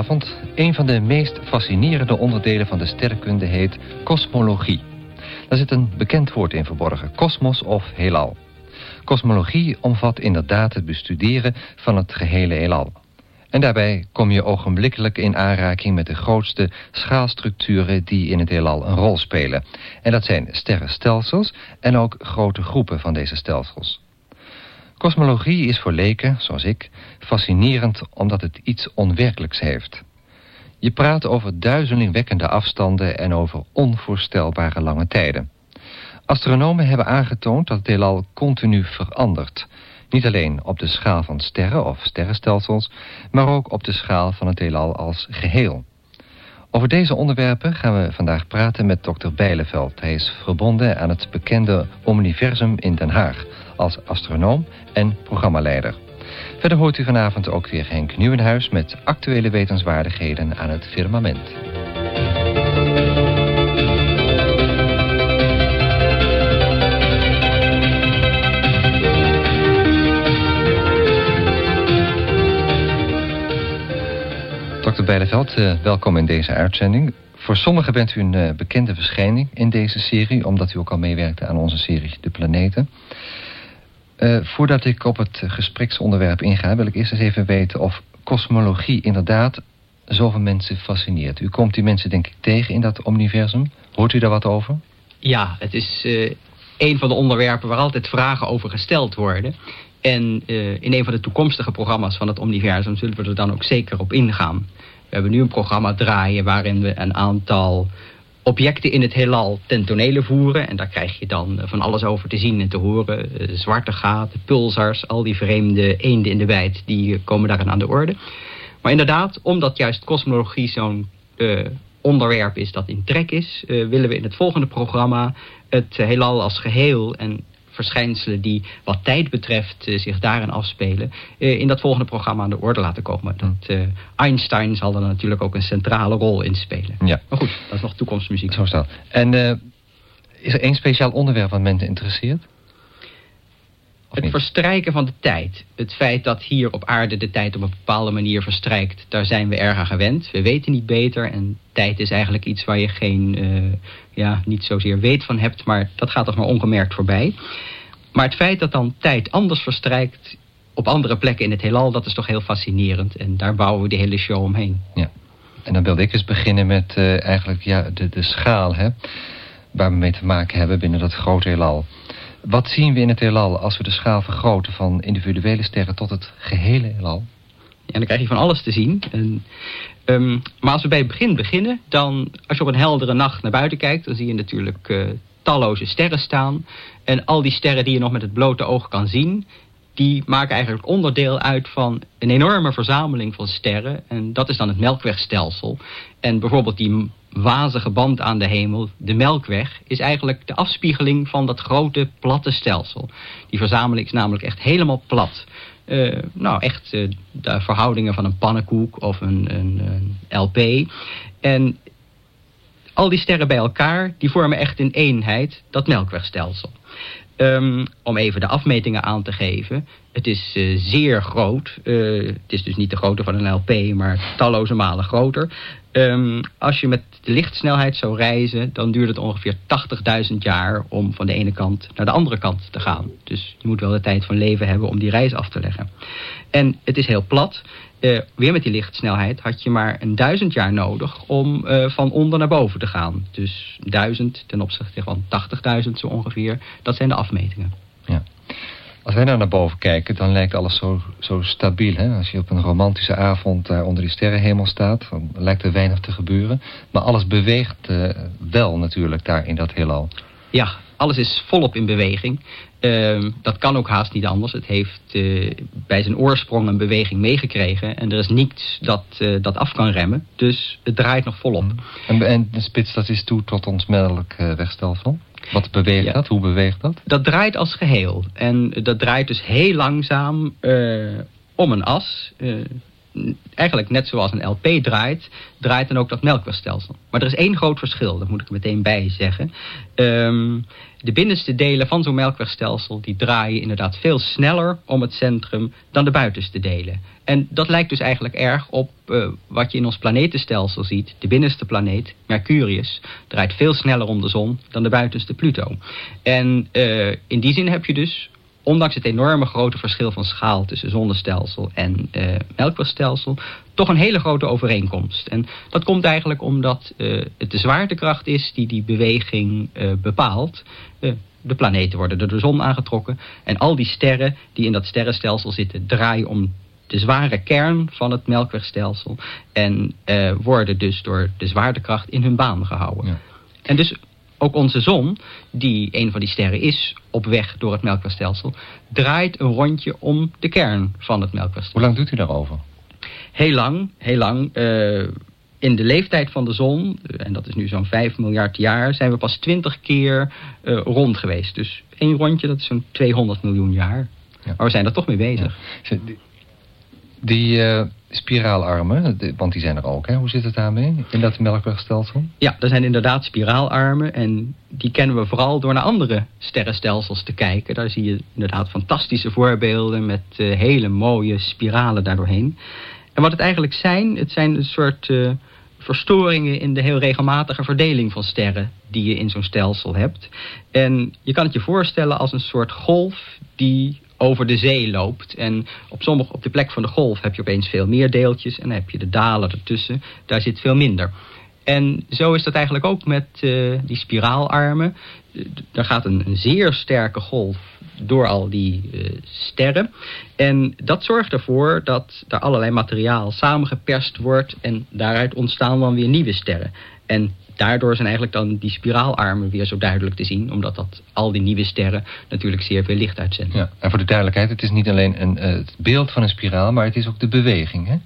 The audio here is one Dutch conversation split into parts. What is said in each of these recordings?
Goedenavond. Een van de meest fascinerende onderdelen van de sterrenkunde heet kosmologie. Daar zit een bekend woord in verborgen, kosmos of heelal. Kosmologie omvat inderdaad het bestuderen van het gehele heelal. En daarbij kom je ogenblikkelijk in aanraking met de grootste schaalstructuren die in het heelal een rol spelen. En dat zijn sterrenstelsels en ook grote groepen van deze stelsels. Kosmologie is voor leken, zoals ik, fascinerend omdat het iets onwerkelijks heeft. Je praat over duizelingwekkende afstanden en over onvoorstelbare lange tijden. Astronomen hebben aangetoond dat het heelal continu verandert. Niet alleen op de schaal van sterren of sterrenstelsels, maar ook op de schaal van het heelal als geheel. Over deze onderwerpen gaan we vandaag praten met dokter Bijleveld. Hij is verbonden aan het bekende Omniversum in Den Haag als astronoom en programmaleider. Verder hoort u vanavond ook weer Henk Nieuwenhuis met actuele wetenswaardigheden aan het firmament. Dr. Bijleveld, uh, welkom in deze uitzending. Voor sommigen bent u een uh, bekende verschijning in deze serie... omdat u ook al meewerkte aan onze serie De Planeten. Uh, voordat ik op het gespreksonderwerp inga... wil ik eerst eens even weten of kosmologie inderdaad zoveel mensen fascineert. U komt die mensen denk ik tegen in dat universum. Hoort u daar wat over? Ja, het is uh, een van de onderwerpen waar altijd vragen over gesteld worden. En uh, in een van de toekomstige programma's van het universum... zullen we er dan ook zeker op ingaan. We hebben nu een programma draaien waarin we een aantal objecten in het heelal ten tonele voeren. En daar krijg je dan van alles over te zien en te horen. Uh, zwarte gaten, pulsars, al die vreemde eenden in de wijd... die komen daarin aan de orde. Maar inderdaad, omdat juist kosmologie zo'n onderwerp is dat in trek is... Willen we in het volgende programma het heelal als geheel... en verschijnselen die wat tijd betreft uh, zich daarin afspelen... Uh, in dat volgende programma aan de orde laten komen. Dat, uh, Einstein zal er natuurlijk ook een centrale rol in spelen. Ja. Maar goed, dat is nog toekomstmuziek. Zo staat. En is er één speciaal onderwerp wat mensen interesseert? Het niet? verstrijken van de tijd. Het feit dat hier op aarde de tijd op een bepaalde manier verstrijkt... daar zijn we erg aan gewend. We weten niet beter. En tijd is eigenlijk iets waar je geen, uh, ja, niet zozeer weet van hebt... maar dat gaat toch maar ongemerkt voorbij. Maar het feit dat dan tijd anders verstrijkt... op andere plekken in het heelal, dat is toch heel fascinerend. En daar bouwen we de hele show omheen. Ja. En dan wilde ik eens beginnen met uh, eigenlijk ja, de, de schaal... Hè, waar we mee te maken hebben binnen dat grote heelal... Wat zien we in het heelal als we de schaal vergroten van individuele sterren tot het gehele heelal? Ja, dan krijg je van alles te zien. En, um, maar als we bij het begin beginnen, dan als je op een heldere nacht naar buiten kijkt, dan zie je natuurlijk uh, talloze sterren staan. En al die sterren die je nog met het blote oog kan zien, die maken eigenlijk onderdeel uit van een enorme verzameling van sterren. En dat is dan het melkwegstelsel. En bijvoorbeeld die wazige band aan de hemel, de Melkweg, is eigenlijk de afspiegeling van dat grote platte stelsel. Die verzameling is namelijk echt helemaal plat. Uh, nou, echt uh, de verhoudingen van een pannenkoek of een, een, een, LP. En al die sterren bij elkaar, die vormen echt in eenheid dat Melkwegstelsel. Um, om even de afmetingen aan te geven. Het is uh, zeer groot. Uh, het is dus niet de grootte van een LP, maar talloze malen groter. Um, als je met de lichtsnelheid zou reizen, dan duurt het ongeveer 80.000 jaar om van de ene kant naar de andere kant te gaan. Dus je moet wel de tijd van leven hebben om die reis af te leggen. En het is heel plat. Uh, weer met die lichtsnelheid had je maar een duizend jaar nodig om uh, van onder naar boven te gaan. Dus duizend ten opzichte van 80.000 zo ongeveer. Dat zijn de afmetingen. Ja. Als wij nou naar boven kijken, dan lijkt alles zo, zo stabiel. Hè? Als je op een romantische avond daar onder die sterrenhemel staat, dan lijkt er weinig te gebeuren. Maar alles beweegt uh, wel natuurlijk daar in dat heelal. Ja, alles is volop in beweging. Uh, dat kan ook haast niet anders. Het heeft uh, bij zijn oorsprong een beweging meegekregen. En er is niets dat uh, dat af kan remmen. Dus het draait nog volop. Mm. En, en de spits dat is toe tot ons melk wegstelsel? Wat beweegt ja. dat? Hoe beweegt dat? Dat draait als geheel. En dat draait dus heel langzaam om een as. Eigenlijk net zoals een LP draait, draait dan ook dat melkwegstelsel. Maar er is één groot verschil, dat moet ik er meteen bij zeggen. Ehm, de binnenste delen van zo'n melkwegstelsel die draaien inderdaad veel sneller om het centrum dan de buitenste delen. En dat lijkt dus eigenlijk erg op uh, wat je in ons planetenstelsel ziet. De binnenste planeet, Mercurius, draait veel sneller om de zon dan de buitenste Pluto. En uh, in die zin heb je dus ondanks het enorme grote verschil van schaal tussen zonnestelsel en uh, melkwegstelsel, toch een hele grote overeenkomst. En dat komt eigenlijk omdat uh, het de zwaartekracht is die die beweging uh, bepaalt. de planeten worden door de zon aangetrokken en al die sterren die in dat sterrenstelsel zitten draaien om de zware kern van het melkwegstelsel en worden dus door de zwaartekracht in hun baan gehouden. Ja. En dus ook onze zon, die een van die sterren is op weg door het melkwegstelsel, draait een rondje om de kern van het melkwegstelsel. Hoe lang doet u daarover? Heel lang, heel lang. Uh, in de leeftijd van de zon, uh, en dat is nu zo'n 5 miljard jaar, zijn we pas 20 keer uh, rond geweest. Dus één rondje, dat is zo'n 200 miljoen jaar. Ja. Maar we zijn er toch mee bezig. Ja. Die uh, spiraalarmen, want die zijn er ook, hè? hoe zit het daarmee in dat melkwegstelsel? Ja, er zijn inderdaad spiraalarmen en die kennen we vooral door naar andere sterrenstelsels te kijken. Daar zie je inderdaad fantastische voorbeelden met uh, hele mooie spiralen daardoorheen. En wat het eigenlijk zijn, het zijn een soort uh, verstoringen in de heel regelmatige verdeling van sterren die je in zo'n stelsel hebt. En je kan het je voorstellen als een soort golf die over de zee loopt. En op, sommige, op de plek van de golf heb je opeens veel meer deeltjes. En dan heb je de dalen ertussen. Daar zit veel minder. En zo is dat eigenlijk ook met uh, die spiraalarmen. Daar gaat een, zeer sterke golf door al die uh, sterren. En dat zorgt ervoor dat er allerlei materiaal samengeperst wordt... en daaruit ontstaan dan weer nieuwe sterren. En daardoor zijn eigenlijk dan die spiraalarmen weer zo duidelijk te zien. Omdat dat al die nieuwe sterren natuurlijk zeer veel licht uitzenden. Ja, en voor de duidelijkheid, het is niet alleen een, uh, het beeld van een spiraal, maar het is ook de beweging, hè?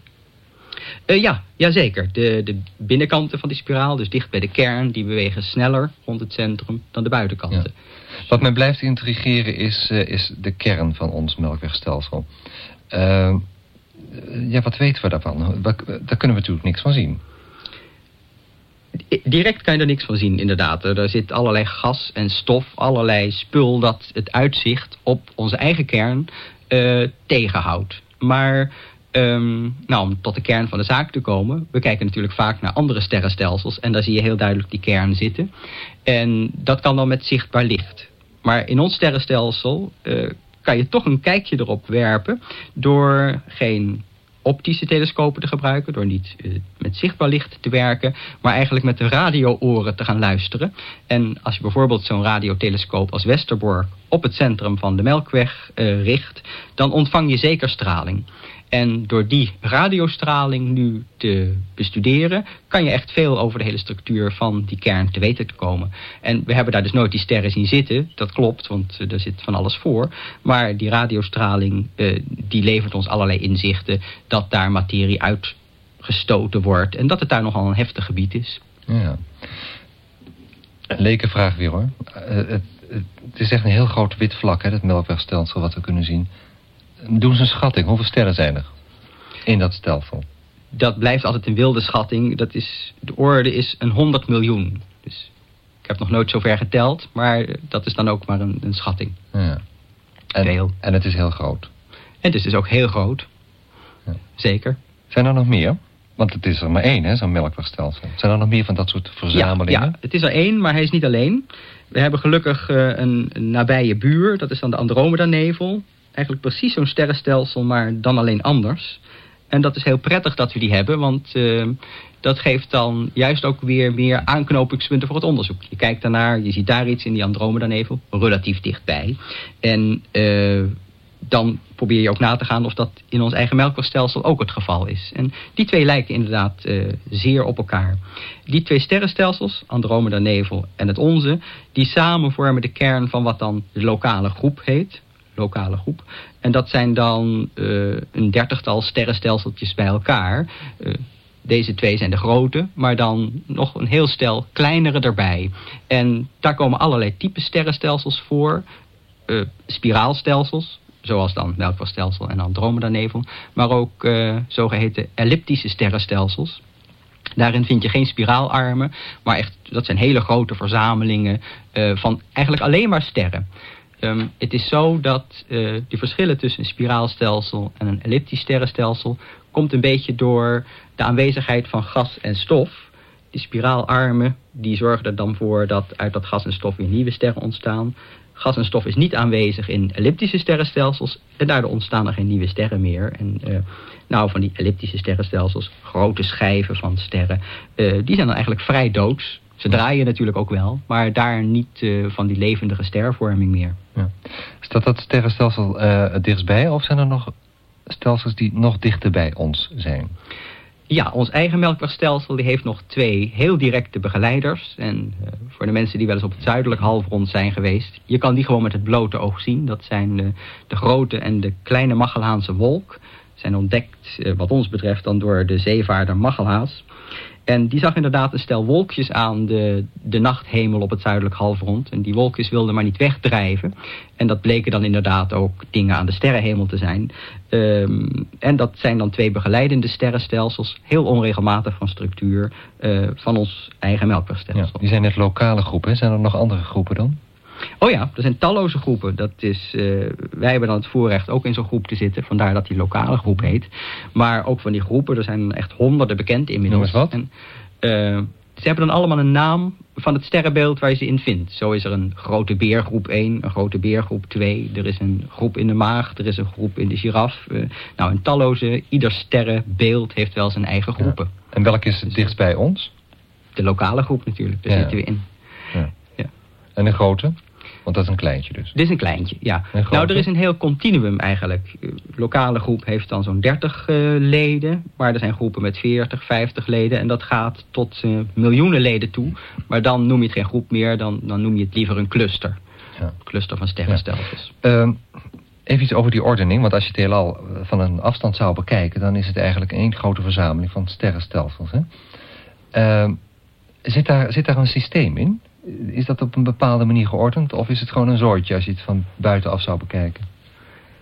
Uh, ja, jazeker. De, de binnenkanten van die spiraal, dus dicht bij de kern, die bewegen sneller rond het centrum dan de buitenkanten. Ja. Wat mij blijft intrigeren is, uh, is de kern van ons melkwegstelsel. Ja, wat weten we daarvan? Daar kunnen we natuurlijk niks van zien. Direct kan je er niks van zien, inderdaad. Er zit allerlei gas en stof, allerlei spul dat het uitzicht op onze eigen kern uh, tegenhoudt. Maar um, nou, om tot de kern van de zaak te komen, we kijken natuurlijk vaak naar andere sterrenstelsels en daar zie je heel duidelijk die kern zitten. En dat kan dan met zichtbaar licht. Maar in ons sterrenstelsel uh, kan je toch een kijkje erop werpen door geen optische telescopen te gebruiken, door niet uh, met zichtbaar licht te werken, maar eigenlijk met de radio-oren te gaan luisteren. En als je bijvoorbeeld zo'n radiotelescoop als Westerbork op het centrum van de Melkweg uh, richt, dan ontvang je zeker straling. En door die radiostraling nu te bestuderen... kan je echt veel over de hele structuur van die kern te weten te komen. En we hebben daar dus nooit die sterren zien zitten. Dat klopt, want er zit van alles voor. Maar die radiostraling uh, die levert ons allerlei inzichten... dat daar materie uitgestoten wordt. En dat het daar nogal een heftig gebied is. Ja. Een lekenvraag weer hoor. Uh, het, het, is echt een heel groot wit vlak, hè, dat melkwegstelsel wat we kunnen zien doen ze een schatting. Hoeveel sterren zijn er in dat stelsel? Dat blijft altijd een wilde schatting. Dat is, de orde is een 100 miljoen. Dus ik heb nog nooit zover geteld, maar dat is dan ook maar een, een schatting. Ja. En, Veel. en het is heel groot. En het is dus ook heel groot. Ja. Zeker. Zijn er nog meer? Want het is er maar één, zo'n melkwegstelsel. Zijn er nog meer van dat soort verzamelingen? Ja, ja, het is er één, maar hij is niet alleen. We hebben gelukkig uh, een, een nabije buur. Dat is dan de Andromeda-nevel eigenlijk precies zo'n sterrenstelsel, maar dan alleen anders. En dat is heel prettig dat we die hebben, want uh, dat geeft dan juist ook weer meer aanknopingspunten voor het onderzoek. Je kijkt daarnaar, je ziet daar iets in die Andromeda-nevel, relatief dichtbij. En uh, dan probeer je ook na te gaan of dat in ons eigen melkwegstelsel ook het geval is. En die twee lijken inderdaad uh, zeer op elkaar. Die twee sterrenstelsels, Andromeda-nevel en het onze, die samen vormen de kern van wat dan de lokale groep heet lokale groep. En dat zijn dan uh, een dertigtal sterrenstelseltjes bij elkaar. Uh, deze twee zijn de grote, maar dan nog een heel stel kleinere erbij. En daar komen allerlei type sterrenstelsels voor. Uh, spiraalstelsels, zoals dan Melkwegstelsel en Andromeda-nevel, maar ook zogeheten elliptische sterrenstelsels. Daarin vind je geen spiraalarmen, maar echt, dat zijn hele grote verzamelingen van eigenlijk alleen maar sterren. Um, het is zo dat uh, die verschillen tussen een spiraalstelsel en een elliptisch sterrenstelsel komt een beetje door de aanwezigheid van gas en stof. Die spiraalarmen die zorgen er dan voor dat uit dat gas en stof weer nieuwe sterren ontstaan. Gas en stof is niet aanwezig in elliptische sterrenstelsels en daardoor ontstaan er geen nieuwe sterren meer. En uh, nou, van die elliptische sterrenstelsels, grote schijven van sterren, uh, die zijn dan eigenlijk vrij doods. Ze draaien natuurlijk ook wel, maar daar niet uh, van die levendige stervorming meer. Ja. Staat dat sterrenstelsel het dichtstbij of zijn er nog stelsels die nog dichter bij ons zijn? Ja, ons eigen melkwegstelsel die heeft nog twee heel directe begeleiders. En uh, voor de mensen die wel eens op het zuidelijk halfrond zijn geweest... je kan die gewoon met het blote oog zien. Dat zijn de, de grote en de kleine Magellaanse wolk. Zijn ontdekt, uh, wat ons betreft, dan door de zeevaarder Magellaas. En die zag inderdaad een stel wolkjes aan de, de nachthemel op het zuidelijk halfrond. En die wolkjes wilden maar niet wegdrijven. En dat bleken dan inderdaad ook dingen aan de sterrenhemel te zijn. Um, en dat zijn dan twee begeleidende sterrenstelsels, heel onregelmatig van structuur, uh, van ons eigen melkwegstelsel. Die zijn net lokale groepen, zijn er nog andere groepen dan? Oh ja, er zijn talloze groepen. Dat is, uh, wij hebben dan het voorrecht ook in zo'n groep te zitten. Vandaar dat die lokale groep heet. Maar ook van die groepen, er zijn echt honderden bekend inmiddels. Wat? En, uh, ze hebben dan allemaal een naam van het sterrenbeeld waar je ze in vindt. Zo is er een grote beergroep 1, een grote beergroep 2. Er is een groep in de maag, er is een groep in de giraf. Uh, nou, een talloze, ieder sterrenbeeld heeft wel zijn eigen groepen. Ja. En welke is het dus dichtst bij ons? De lokale groep natuurlijk, daar ja. zitten we in. Ja. En de grote? Want dat is een kleintje dus. Dit is een kleintje, ja. Nou, er is een heel continuum eigenlijk. De lokale groep heeft dan zo'n 30 uh, leden. Maar er zijn groepen met 40, 50 leden. En dat gaat tot uh, miljoenen leden toe. Maar dan noem je het geen groep meer. Dan, dan noem je het liever een cluster. Ja. Een cluster van sterrenstelsels. Ja. Uh, even iets over die ordening. Want als je het heelal van een afstand zou bekijken... dan is het eigenlijk één grote verzameling van sterrenstelsels. Hè? Ehm, zit, daar, zit daar een systeem in? Is dat op een bepaalde manier geordend? Of is het gewoon een zoortje als je het van buitenaf zou bekijken?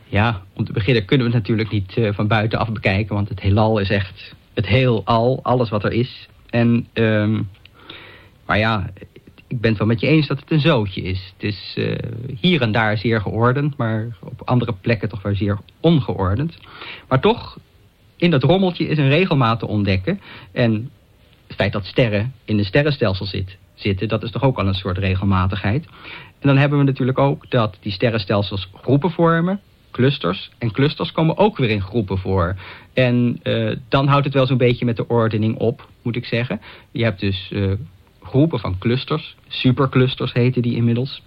Ja, om te beginnen kunnen we het natuurlijk niet uh, van buitenaf bekijken. Want het heelal is echt het heelal, alles wat er is. En, um, maar ja, ik ben het wel met je eens dat het een zootje is. Het is uh, hier en daar zeer geordend, maar op andere plekken toch wel zeer ongeordend. Maar toch, in dat rommeltje is een regelmaat te ontdekken. En het feit dat sterren in een sterrenstelsel zit, dat is toch ook al een soort regelmatigheid. En dan hebben we natuurlijk ook dat die sterrenstelsels groepen vormen, clusters. En clusters komen ook weer in groepen voor. En uh, dan houdt het wel zo'n beetje met de ordening op, moet ik zeggen. Je hebt dus uh, groepen van clusters, superclusters heten die inmiddels.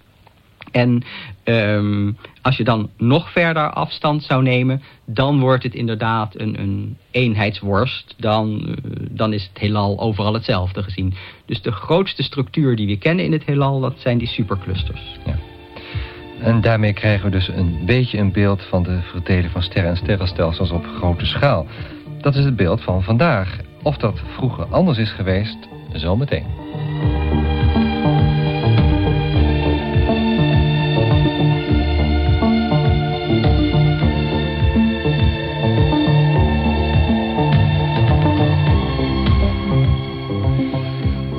En um, als je dan nog verder afstand zou nemen, dan wordt het inderdaad een, een eenheidsworst. Dan, uh, dan is het heelal overal hetzelfde gezien. Dus de grootste structuur die we kennen in het heelal, dat zijn die superclusters. Ja. En daarmee krijgen we dus een beetje een beeld van de verdeling van sterren en sterrenstelsels op grote schaal. Dat is het beeld van vandaag. Of dat vroeger anders is geweest, zometeen.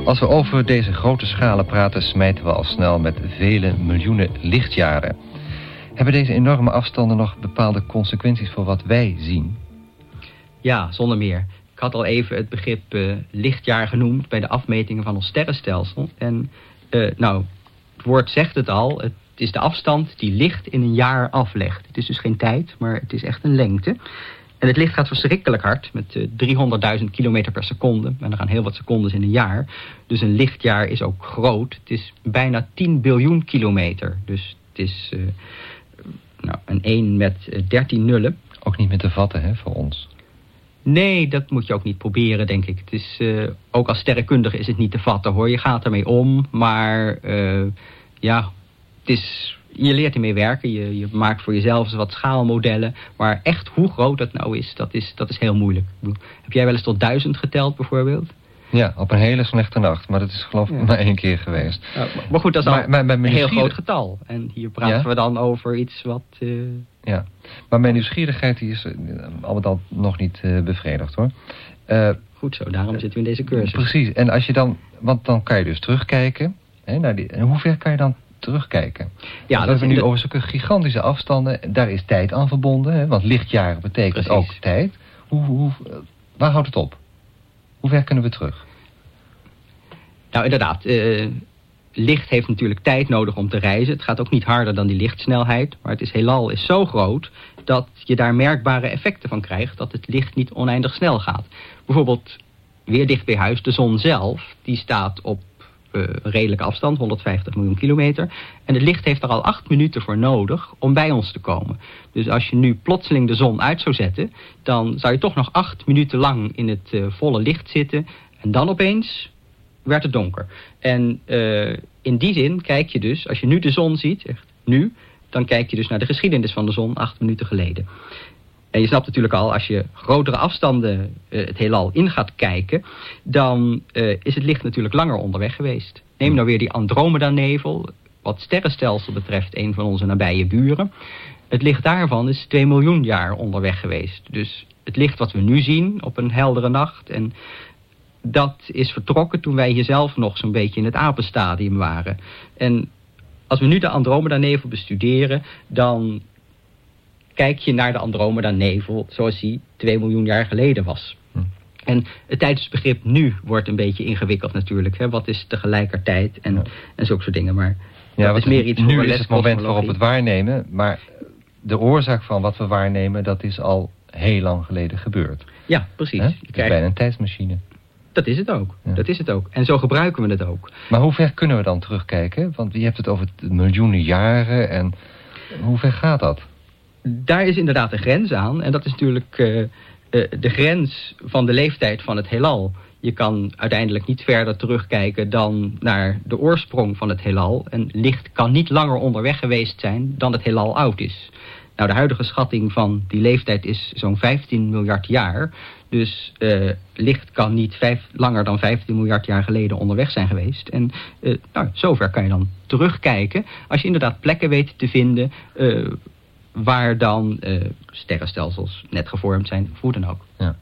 Als we over deze grote schalen praten, smijten we al snel met vele miljoenen lichtjaren. Hebben deze enorme afstanden nog bepaalde consequenties voor wat wij zien? Ja, zonder meer. Ik had al even het begrip uh, lichtjaar genoemd bij de afmetingen van ons sterrenstelsel. En uh, nou, het woord zegt het al, het is de afstand die licht in een jaar aflegt. Het is dus geen tijd, maar het is echt een lengte. En het licht gaat verschrikkelijk hard, met uh, 300.000 kilometer per seconde. En er gaan heel wat secondes in een jaar. Dus een lichtjaar is ook groot. Het is bijna 10 biljoen kilometer. Dus het is uh, nou, een 1 met uh, 13 nullen. Ook niet meer te vatten, hè, voor ons? Nee, dat moet je ook niet proberen, denk ik. Het is, ook als sterrenkundige is het niet te vatten, hoor. Je gaat ermee om, maar ja, het is je leert ermee werken. Je, je maakt voor jezelf wat schaalmodellen. Maar echt hoe groot dat nou is, dat is, dat is heel moeilijk. Heb jij wel eens tot duizend geteld bijvoorbeeld? Ja, op een hele slechte nacht. Maar dat is geloof ik maar één keer geweest. Ja, maar goed, dat is al een heel groot getal. En hier praten we dan over iets wat... Uh... Ja, maar mijn nieuwsgierigheid die is uh, al met al nog niet uh, bevredigd hoor. goed zo, daarom zitten we in deze cursus. Precies, en als je dan... Want dan kan je dus terugkijken. Hè, naar die, en hoe ver kan je dan terugkijken? Ja, dat we hebben nu over zulke gigantische afstanden. Daar is tijd aan verbonden. Hè, want lichtjaren betekent Precies. ook tijd. Hoe, hoe, waar houdt het op? Hoe ver kunnen we terug? Nou, inderdaad. Uh, licht heeft natuurlijk tijd nodig om te reizen. Het gaat ook niet harder dan die lichtsnelheid. Maar het is heelal is zo groot dat je daar merkbare effecten van krijgt... dat het licht niet oneindig snel gaat. Bijvoorbeeld, weer dicht bij huis, de zon zelf... die staat op uh, redelijke afstand, 150 miljoen kilometer. En het licht heeft er al acht minuten voor nodig om bij ons te komen. Dus als je nu plotseling de zon uit zou zetten... dan zou je toch nog acht minuten lang in het uh, volle licht zitten... en dan opeens werd het donker. En uh, in die zin kijk je dus, als je nu de zon ziet, echt nu... dan kijk je dus naar de geschiedenis van de zon acht minuten geleden. En je snapt natuurlijk al, als je grotere afstanden uh, het heelal in gaat kijken... dan uh, is het licht natuurlijk langer onderweg geweest. Neem nou weer die Andromeda-nevel, wat sterrenstelsel betreft een van onze nabije buren. Het licht daarvan is 2 miljoen jaar onderweg geweest. Dus het licht wat we nu zien op een heldere nacht... en dat is vertrokken toen wij hier zelf nog zo'n beetje in het apenstadium waren. En als we nu de Andromeda-nevel bestuderen... dan kijk je naar de Andromeda-nevel zoals die 2 miljoen jaar geleden was. Hm. En het tijdsbegrip nu wordt een beetje ingewikkeld natuurlijk. Hè? Wat is tegelijkertijd en, en zulke soort dingen. Maar ja, dat is meer iets nu is het moment waarop we het waarnemen. Maar de oorzaak van wat we waarnemen, dat is al heel lang geleden gebeurd. Ja, precies. Het is bijna een tijdsmachine. Dat is het ook. Dat is het ook. En zo gebruiken we het ook. Maar hoe ver kunnen we dan terugkijken? Want je hebt het over miljoenen jaren. En hoe ver gaat dat? Daar is inderdaad een grens aan. En dat is natuurlijk uh, uh, de grens van de leeftijd van het heelal. Je kan uiteindelijk niet verder terugkijken dan naar de oorsprong van het heelal. En licht kan niet langer onderweg geweest zijn dan het heelal oud is. Nou, de huidige schatting van die leeftijd is zo'n 15 miljard jaar. Dus uh, licht kan niet vijf, langer dan 15 miljard jaar geleden onderweg zijn geweest. En uh, nou, zover kan je dan terugkijken. Als je inderdaad plekken weet te vinden waar dan uh, sterrenstelsels net gevormd zijn, of hoe dan ook. Ja.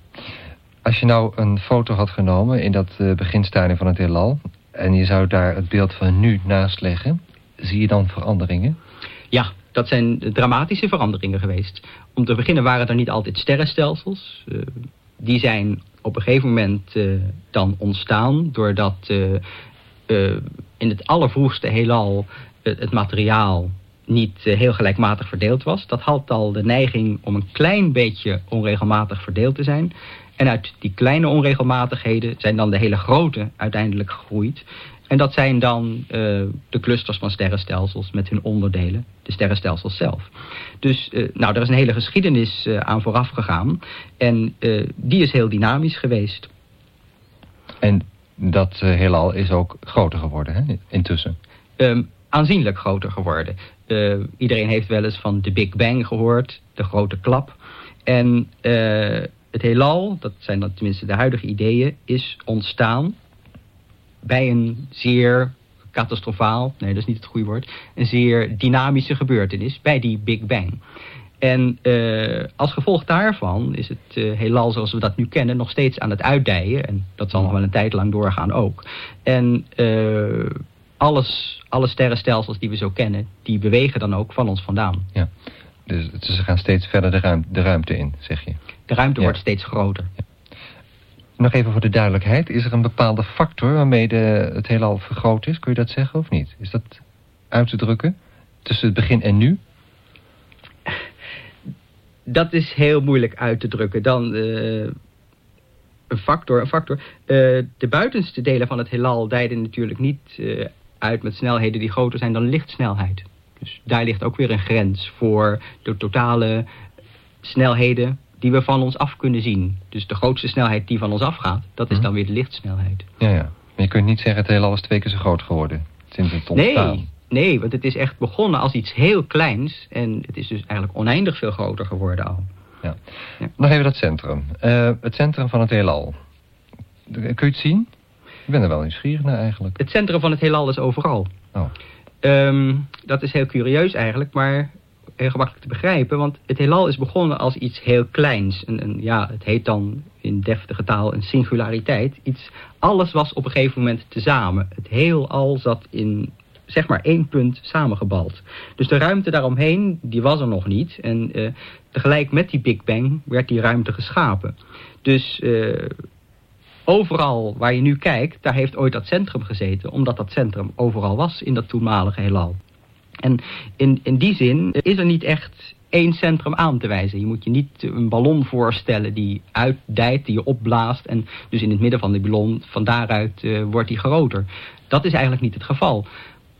Als je nou een foto had genomen in dat uh, beginstadium van het heelal... en je zou daar het beeld van nu naast leggen, zie je dan veranderingen? Ja, dat zijn dramatische veranderingen geweest. Om te beginnen waren er niet altijd sterrenstelsels. Uh, die zijn op een gegeven moment dan ontstaan... doordat in het allervroegste heelal het materiaal niet eh, heel gelijkmatig verdeeld was. Dat had al de neiging om een klein beetje onregelmatig verdeeld te zijn. En uit die kleine onregelmatigheden zijn dan de hele grote uiteindelijk gegroeid. En dat zijn dan uh, de clusters van sterrenstelsels met hun onderdelen, de sterrenstelsels zelf. Dus uh, nou, er is een hele geschiedenis uh, aan vooraf gegaan. En die is heel dynamisch geweest. En dat heelal is ook groter geworden, hè, intussen? Um, aanzienlijk groter geworden. Uh, iedereen heeft wel eens van de Big Bang gehoord, de grote klap. En uh, het heelal, dat zijn dan tenminste de huidige ideeën, is ontstaan bij een zeer catastrofaal, nee dat is niet het goede woord, een zeer dynamische gebeurtenis bij die Big Bang. En uh, als gevolg daarvan is het heelal zoals we dat nu kennen nog steeds aan het uitdijen. En dat zal nog wel een tijd lang doorgaan ook. En alles, alle sterrenstelsels die we zo kennen, die bewegen dan ook van ons vandaan. Ja, dus ze gaan steeds verder de, ruimte, de ruimte in, zeg je? De ruimte wordt steeds groter. Ja. Nog even voor de duidelijkheid, is er een bepaalde factor waarmee de, het heelal vergroot is? Kun je dat zeggen of niet? Is dat uit te drukken tussen het begin en nu? Dat is heel moeilijk uit te drukken. Dan, uh, een factor, een factor. Uh, de buitenste delen van het heelal dijden natuurlijk niet uh, uit met snelheden die groter zijn dan lichtsnelheid. Dus daar ligt ook weer een grens voor de totale snelheden die we van ons af kunnen zien. Dus de grootste snelheid die van ons afgaat, dat is mhm. dan weer de lichtsnelheid. Ja, ja. Maar je kunt niet zeggen het heelal is twee keer zo groot geworden sinds het ontstaan. Nee, nee, want het is echt begonnen als iets heel kleins en het is dus eigenlijk oneindig veel groter geworden al. Ja. ja. Nog even dat centrum. Uh, het centrum van het heelal. Kun je het zien? Ik ben er wel nieuwsgierig naar eigenlijk. Het centrum van het heelal is overal. Oh. Ehm, dat is heel curieus eigenlijk, maar heel gemakkelijk te begrijpen. Want het heelal is begonnen als iets heel kleins. En, ja, het heet dan in deftige taal een singulariteit. Iets, alles was op een gegeven moment tezamen. Het heelal zat in zeg maar één punt samengebald. Dus de ruimte daaromheen, die was er nog niet. En uh, tegelijk met die Big Bang werd die ruimte geschapen. Dus uh, overal waar je nu kijkt, daar heeft ooit dat centrum gezeten. Omdat dat centrum overal was in dat toenmalige heelal. En in, in die zin is er niet echt één centrum aan te wijzen. Je moet je niet een ballon voorstellen die uitdijt, die je opblaast. En dus in het midden van die ballon, van daaruit uh, wordt die groter. Dat is eigenlijk niet het geval.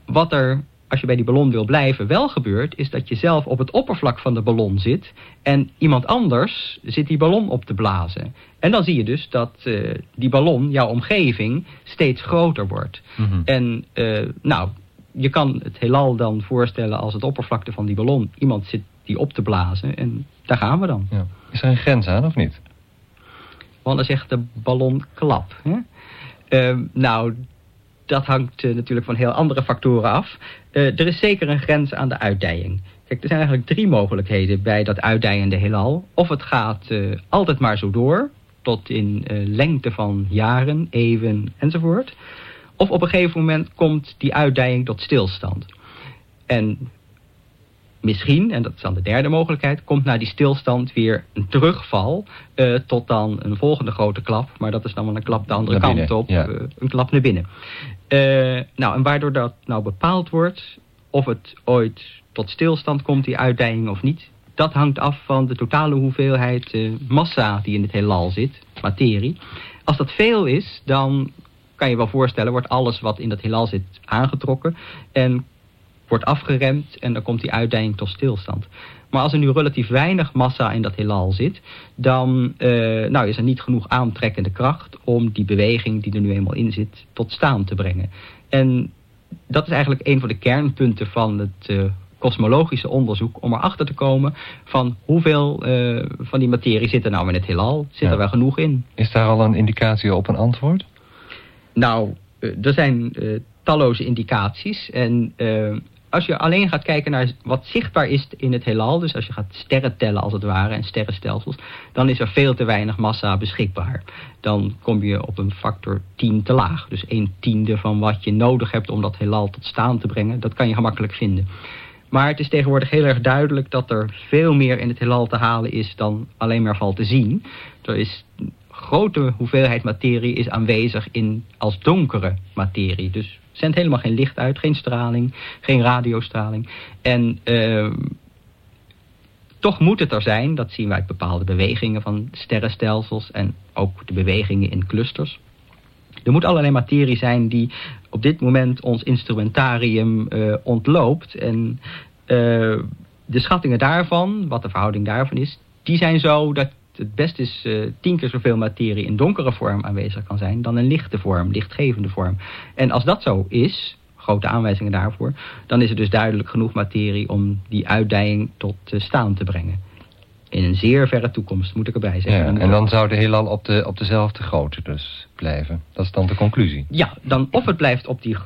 Wat er, als je bij die ballon wil blijven, wel gebeurt... is dat je zelf op het oppervlak van de ballon zit... en iemand anders zit die ballon op te blazen. En dan zie je dus dat uh, die ballon, jouw omgeving, steeds groter wordt. Mm -hmm. En uh, nou, je kan het heelal dan voorstellen als het oppervlakte van die ballon. Iemand zit die op te blazen en daar gaan we dan. Ja. Is er een grens aan of niet? Want dan zegt de ballon klap. Hè? Uh, nou, dat hangt uh, natuurlijk van heel andere factoren af. Uh, er is zeker een grens aan de uitdijing. Kijk, er zijn eigenlijk drie mogelijkheden bij dat uitdijende heelal. Of het gaat uh, altijd maar zo door, tot in lengte van jaren, eeuwen enzovoort. Of op een gegeven moment komt die uitdijing tot stilstand. En misschien, en dat is dan de derde mogelijkheid, komt na die stilstand weer een terugval uh, tot dan een volgende grote klap. Maar dat is dan wel een klap de andere kant op, ja. uh, een klap naar binnen. Uh, nou, en waardoor dat nou bepaald wordt, of het ooit tot stilstand komt, die uitdijing of niet, dat hangt af van de totale hoeveelheid massa die in het heelal zit, materie. Als dat veel is, dan kan je wel voorstellen, wordt alles wat in dat heelal zit aangetrokken en wordt afgeremd en dan komt die uitdijing tot stilstand. Maar als er nu relatief weinig massa in dat heelal zit, dan uh, nou, is er niet genoeg aantrekkende kracht om die beweging die er nu eenmaal in zit tot staan te brengen. En dat is eigenlijk een van de kernpunten van het uh, kosmologische onderzoek om erachter te komen van hoeveel uh, van die materie zit er nou in het heelal. Zit ja. er wel genoeg in? Is daar al een indicatie op een antwoord? Nou, er zijn talloze indicaties en als je alleen gaat kijken naar wat zichtbaar is in het heelal... dus als je gaat sterren tellen als het ware en sterrenstelsels... dan is er veel te weinig massa beschikbaar. Dan kom je op een factor 10 te laag. Dus een tiende van wat je nodig hebt om dat heelal tot staan te brengen... dat kan je gemakkelijk vinden. Maar het is tegenwoordig heel erg duidelijk dat er veel meer in het heelal te halen is... dan alleen maar valt te zien. Er is grote hoeveelheid materie is aanwezig in als donkere materie. Dus zendt helemaal geen licht uit, geen straling, geen radiostraling. En uh, toch moet het er zijn, dat zien we uit bepaalde bewegingen van sterrenstelsels en ook de bewegingen in clusters. Er moet allerlei materie zijn die op dit moment ons instrumentarium uh, ontloopt. En uh, de schattingen daarvan, wat de verhouding daarvan is, die zijn zo dat het best is uh, tien keer zoveel materie in donkere vorm aanwezig kan zijn dan in lichte vorm, lichtgevende vorm. En als dat zo is, grote aanwijzingen daarvoor, dan is er dus duidelijk genoeg materie om die uitdijing tot uh, staan te brengen. In een zeer verre toekomst, moet ik erbij zeggen. Ja, en dan zou de heelal op, de, op dezelfde grootte dus blijven. Dat is dan de conclusie. Ja, dan of het blijft op die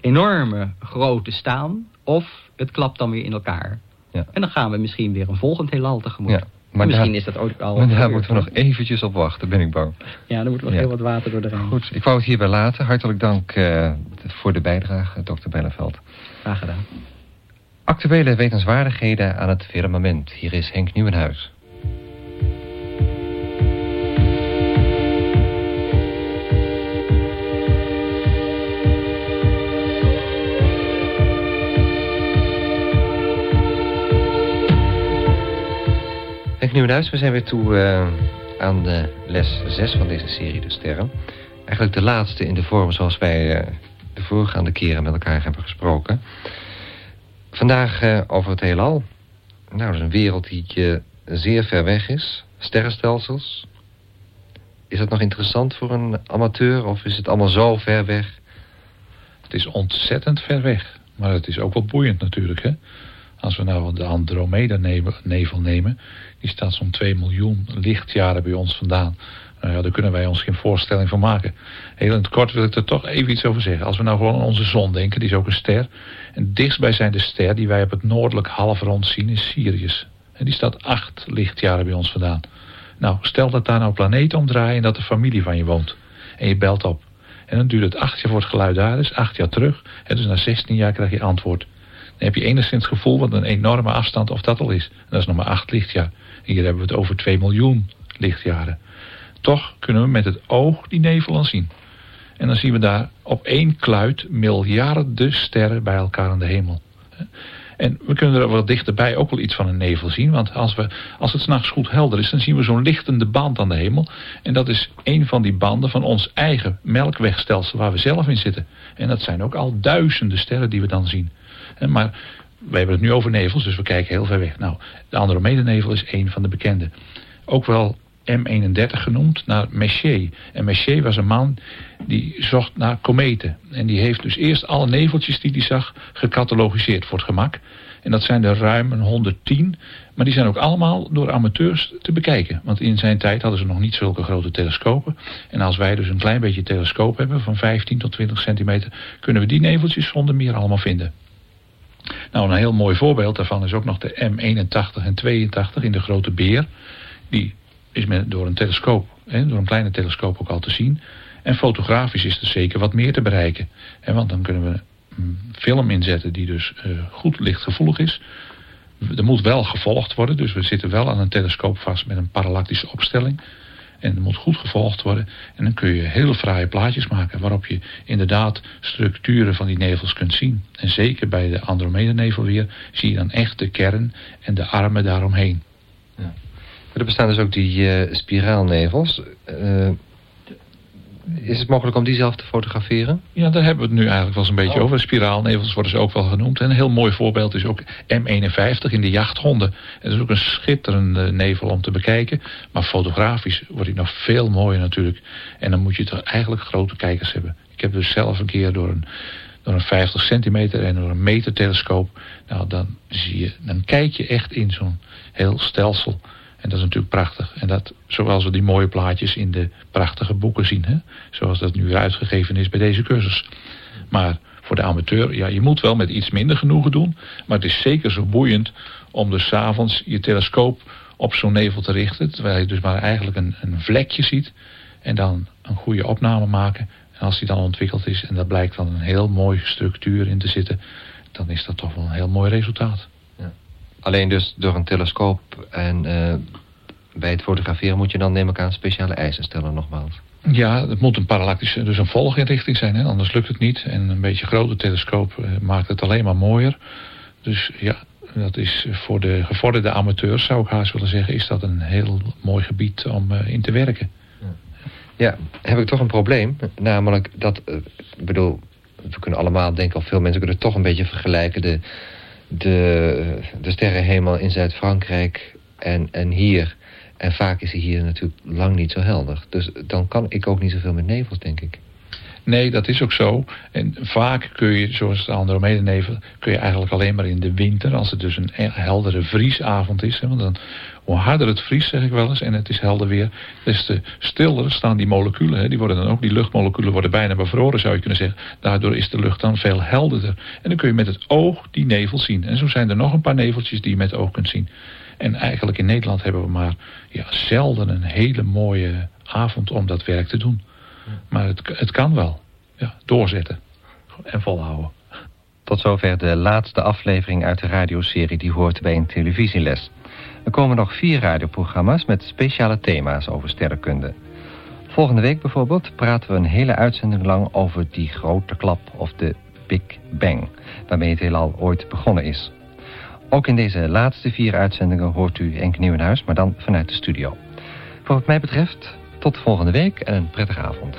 enorme grootte staan, of het klapt dan weer in elkaar. Ja. En dan gaan we misschien weer een volgend heelal tegemoet. Ja. Maar Misschien is dat ook al... Maar daar moeten we nog eventjes op wachten, ben ik bang. Ja, dan moet nog ja. heel wat water door de Rijn. Goed, ik wou het hierbij laten. Hartelijk dank uh, voor de bijdrage, dokter Belleveld. Graag gedaan. Actuele wetenswaardigheden aan het firmament. Hier is Henk Nieuwenhuis. Nieuwenhuis, we zijn weer toe uh, aan de les 6 van deze serie De Sterren. Eigenlijk de laatste in de vorm zoals wij uh, de voorgaande keren met elkaar hebben gesproken. Vandaag uh, over het heelal. Nou, dat is een wereld die zeer ver weg is. Sterrenstelsels. Is dat nog interessant voor een amateur of is het allemaal zo ver weg? Het is ontzettend ver weg. Maar het is ook wel boeiend natuurlijk, hè? Als we nou de Andromeda-nevel nemen, die staat zo'n 2 miljoen lichtjaren bij ons vandaan. Nou ja, daar kunnen wij ons geen voorstelling van maken. Heel in het kort wil ik er toch even iets over zeggen. Als we nou gewoon aan onze zon denken, die is ook een ster. En dichtstbijzijnde ster die wij op het noordelijk halfrond zien is Sirius. En die staat acht lichtjaren bij ons vandaan. Nou, stel dat daar nou planeten omdraaien en dat de familie van je woont. En je belt op. En dan duurt het acht jaar voor het geluid daar is, acht jaar terug. En dus na 16 jaar krijg je antwoord. Heb je enigszins gevoel wat een enorme afstand of dat al is. En dat is nog maar acht lichtjaar. hier hebben we het over 2 miljoen lichtjaren. Toch kunnen we met het oog die nevel dan zien. En dan zien we daar op één kluit miljarden sterren bij elkaar aan de hemel. En we kunnen er wat dichterbij ook wel iets van een nevel zien. Want als, we, als het s'nachts goed helder is, dan zien we zo'n lichtende band aan de hemel. En dat is een van die banden van ons eigen melkwegstelsel waar we zelf in zitten. En dat zijn ook al duizenden sterren die we dan zien. Maar we hebben het nu over nevels, dus we kijken heel ver weg. Nou, de Andromeda-nevel is een van de bekende. Ook wel M31 genoemd, naar Messier. En Messier was een man die zocht naar kometen. En die heeft dus eerst alle neveltjes die hij zag gecatalogiseerd voor het gemak. En dat zijn er ruim een 110. Maar die zijn ook allemaal door amateurs te bekijken. Want in zijn tijd hadden ze nog niet zulke grote telescopen. En als wij dus een klein beetje telescoop hebben van 15 tot 20 centimeter... kunnen we die neveltjes zonder meer allemaal vinden. Nou, een heel mooi voorbeeld daarvan is ook nog de M81 en 82 in de Grote Beer. Die is men door een telescoop, hè, door een kleine telescoop ook al te zien. En fotografisch is er zeker wat meer te bereiken. Hè, want dan kunnen we film inzetten die dus uh, goed lichtgevoelig is. Er moet wel gevolgd worden, dus we zitten wel aan een telescoop vast met een parallactische opstelling. En er moet goed gevolgd worden. En dan kun je hele fraaie plaatjes maken waarop je inderdaad structuren van die nevels kunt zien. En zeker bij de Andromeda-nevel weer zie je dan echt de kern en de armen daaromheen. Ja. Er bestaan dus ook die uh, spiraalnevels. Uh, is het mogelijk om die zelf te fotograferen? Ja, daar hebben we het nu eigenlijk wel eens een beetje oh. over. Spiraalnevels worden ze ook wel genoemd. En een heel mooi voorbeeld is ook M51 in de jachthonden. Het is ook een schitterende nevel om te bekijken. Maar fotografisch wordt die nog veel mooier natuurlijk. En dan moet je toch eigenlijk grote kijkers hebben. Ik heb dus zelf een keer door een, door een 50 centimeter en door een meter telescoop. Nou, dan zie je, dan kijk je echt in zo'n heel stelsel en dat is natuurlijk prachtig. En dat, zoals we die mooie plaatjes in de prachtige boeken zien. Hè? Zoals dat nu uitgegeven is bij deze cursus. Maar voor de amateur, ja, je moet wel met iets minder genoegen doen. Maar het is zeker zo boeiend om dus s'avonds je telescoop op zo'n nevel te richten. Terwijl je dus maar eigenlijk een, een vlekje ziet. En dan een goede opname maken. En als die dan ontwikkeld is en daar blijkt dan een heel mooie structuur in te zitten. Dan is dat toch wel een heel mooi resultaat. Alleen dus door een telescoop en uh, bij het fotograferen moet je dan neem ik aan speciale eisen stellen nogmaals. Ja, het moet een parallactische, dus een volginrichting zijn, hè? anders lukt het niet. En een beetje grote telescoop uh, maakt het alleen maar mooier. Dus ja, dat is voor de gevorderde amateurs, zou ik haast willen zeggen, is dat een heel mooi gebied om uh, in te werken. Ja, heb ik toch een probleem. Namelijk dat, ik bedoel, we kunnen allemaal denken, of veel mensen kunnen toch een beetje vergelijken. De, de, de sterrenhemel in Zuid-Frankrijk en, en hier. En vaak is hij hier natuurlijk lang niet zo helder. Dus dan kan ik ook niet zoveel met nevels, denk ik. Nee, dat is ook zo. En vaak kun je, zoals de Andromeda-nevel... kun je eigenlijk alleen maar in de winter... als het dus een heldere vriesavond is... Hè, want dan hoe harder het vriest, zeg ik wel eens, en het is helder weer, des te stiller staan die moleculen. Hè. Die, worden dan ook, die luchtmoleculen worden bijna bevroren, zou je kunnen zeggen. Daardoor is de lucht dan veel helderder. En dan kun je met het oog die nevel zien. En zo zijn er nog een paar neveltjes die je met het oog kunt zien. En eigenlijk in Nederland hebben we maar ja, zelden een hele mooie avond om dat werk te doen. Maar het, het kan wel. Ja, doorzetten en volhouden. Tot zover de laatste aflevering uit de radioserie die hoort bij een televisieles. Er komen nog vier radioprogramma's met speciale thema's over sterrenkunde. Volgende week bijvoorbeeld praten we een hele uitzending lang over die grote klap of de Big Bang, waarmee het heelal ooit begonnen is. Ook in deze laatste vier uitzendingen hoort u Enk Nieuwenhuis, maar dan vanuit de studio. Voor wat mij betreft, tot volgende week en een prettige avond.